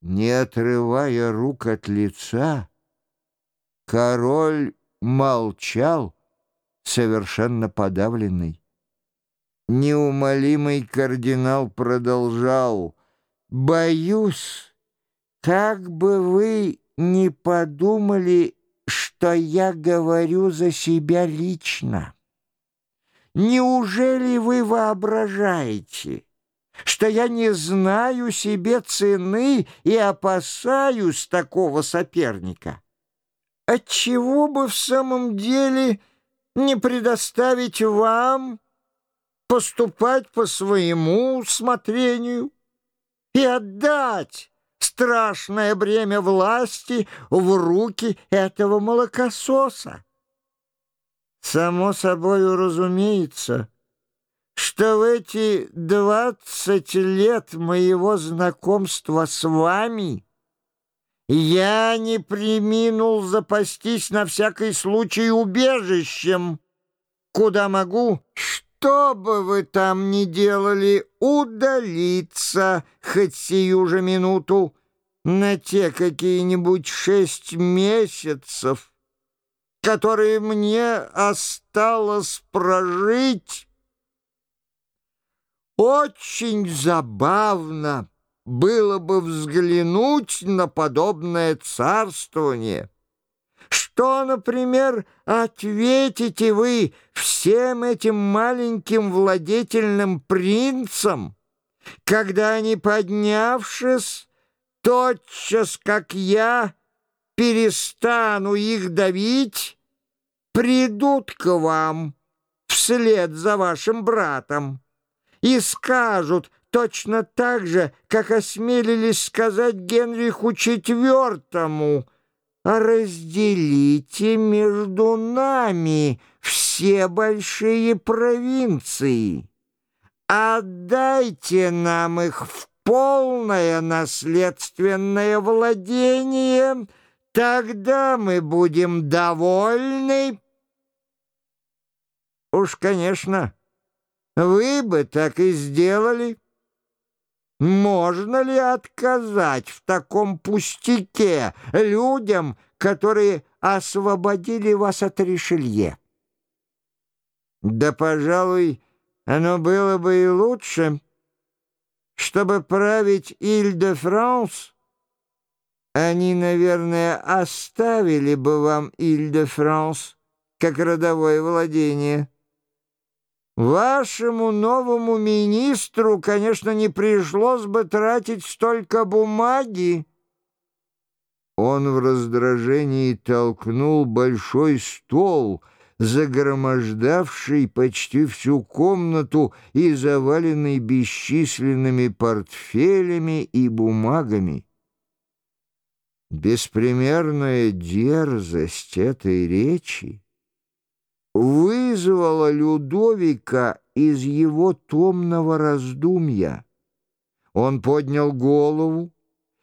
Не отрывая рук от лица, король молчал, совершенно подавленный. Неумолимый кардинал продолжал. «Боюсь, как бы вы не подумали, что я говорю за себя лично. Неужели вы воображаете, что я не знаю себе цены и опасаюсь такого соперника? Отчего бы в самом деле не предоставить вам поступать по своему усмотрению и отдать страшное бремя власти в руки этого молокососа. Само собой разумеется, что в эти двадцать лет моего знакомства с вами я не приминул запастись на всякий случай убежищем, куда могу, что бы вы там ни делали, удалиться хоть сию же минуту на те какие-нибудь шесть месяцев, которые мне осталось прожить. Очень забавно было бы взглянуть на подобное царствование. Что, например, ответите вы всем этим маленьким владетельным принцам, когда они, поднявшись, тотчас, как я, перестану их давить, придут к вам вслед за вашим братом и скажут точно так же, как осмелились сказать Генриху IV — разделите между нами все большие провинции. Отдайте нам их в полное наследственное владение, тогда мы будем довольны. Уж, конечно, вы бы так и сделали. Можно ли отказать в таком пустяке людям, которые освободили вас от Ришелье? Да, пожалуй, оно было бы и лучше, чтобы править Иль-де-Франс. Они, наверное, оставили бы вам Иль-де-Франс как родовое владение. Вашему новому министру, конечно, не пришлось бы тратить столько бумаги. Он в раздражении толкнул большой стол, загромождавший почти всю комнату и заваленный бесчисленными портфелями и бумагами. Беспримерная дерзость этой речи вызвала Людовика из его томного раздумья. Он поднял голову,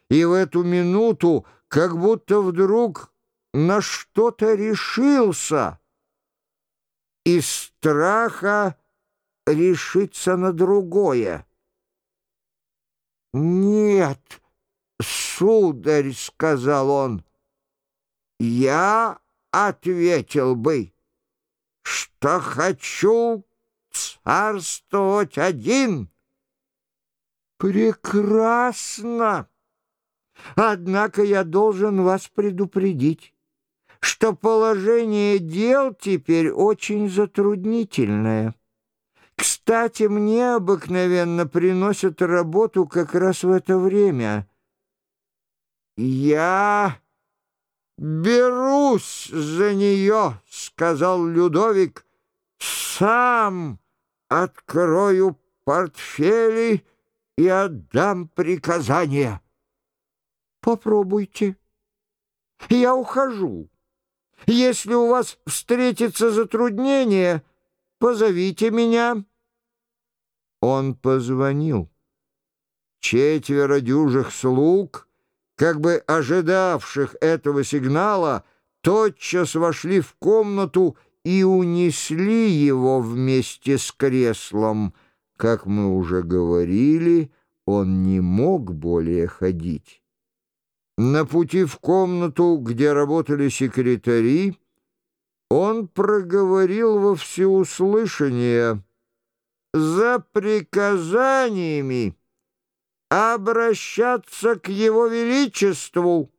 и в эту минуту как будто вдруг на что-то решился. Из страха решиться на другое. «Нет, сударь», — сказал он, — «я ответил бы» что хочу царствовать один. Прекрасно! Однако я должен вас предупредить, что положение дел теперь очень затруднительное. Кстати, мне обыкновенно приносят работу как раз в это время. Я «Берусь за нее», — сказал Людовик, — «сам открою портфели и отдам приказание». «Попробуйте. Я ухожу. Если у вас встретится затруднение, позовите меня». Он позвонил. Четверо дюжих слуг — как бы ожидавших этого сигнала, тотчас вошли в комнату и унесли его вместе с креслом. Как мы уже говорили, он не мог более ходить. На пути в комнату, где работали секретари, он проговорил во всеуслышание «За приказаниями обращаться к его величеству».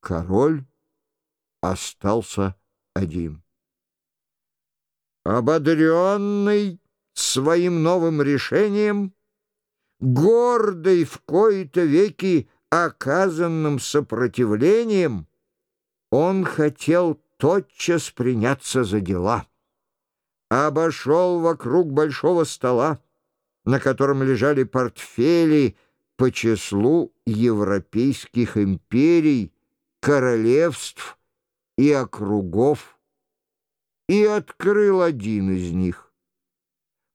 Король остался один. Ободренный своим новым решением, гордый в кои-то веки оказанным сопротивлением, он хотел тотчас приняться за дела. Обошел вокруг большого стола, на котором лежали портфели по числу европейских империй, королевств и округов, и открыл один из них.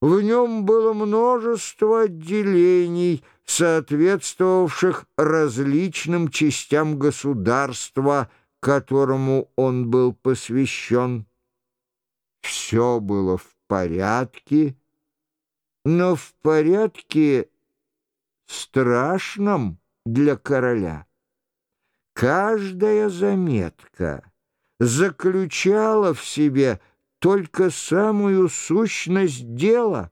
В нем было множество отделений, соответствовавших различным частям государства, которому он был посвящен. Все было в порядке, но в порядке страшном для короля. Каждая заметка заключала в себе только самую сущность дела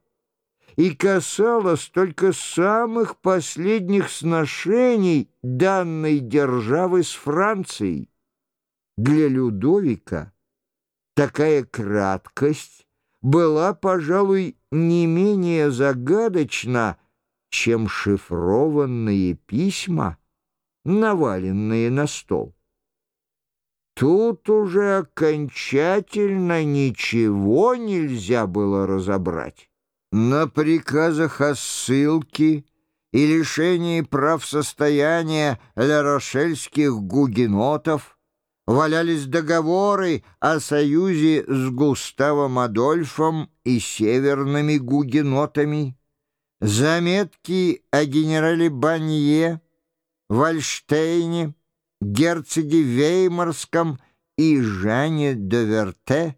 и касалась только самых последних сношений данной державы с Францией. Для Людовика такая краткость была, пожалуй, не менее загадочна, чем шифрованные письма, наваленные на стол. Тут уже окончательно ничего нельзя было разобрать. На приказах о ссылке и лишении прав состояния лярошельских гугенотов валялись договоры о союзе с Густавом Адольфом и северными гугенотами, заметки о генерале Банье, Вальштейне, герцоге Веймарском и Жане де Верте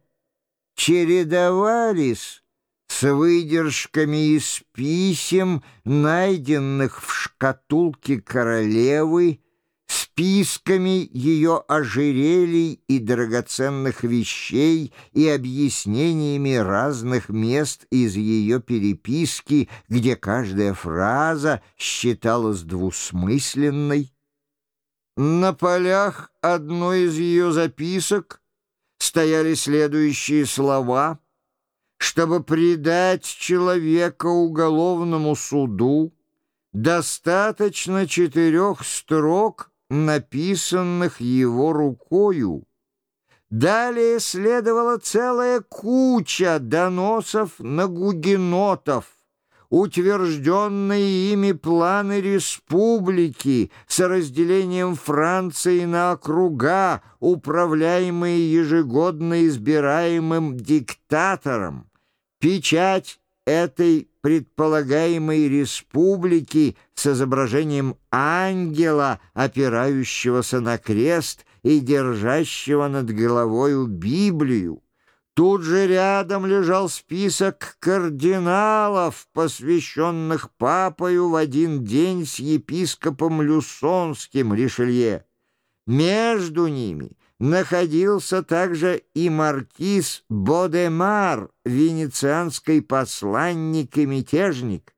чередовались с выдержками из писем, найденных в шкатулке королевы, списками ее ожерелий и драгоценных вещей и объяснениями разных мест из ее переписки, где каждая фраза считалась двусмысленной. На полях одной из ее записок стояли следующие слова «Чтобы предать человека уголовному суду, достаточно четырех строк, написанных его рукою». Далее следовала целая куча доносов на гугенотов, утвержденные ими планы республики с разделением Франции на округа, управляемые ежегодно избираемым диктатором. Печать этой предполагаемой республики с изображением ангела, опирающегося на крест и держащего над головою Библию. Тут же рядом лежал список кардиналов, посвященных папою в один день с епископом Люсонским Ришелье. Между ними находился также и маркиз Бодемар, венецианский посланник и мятежник.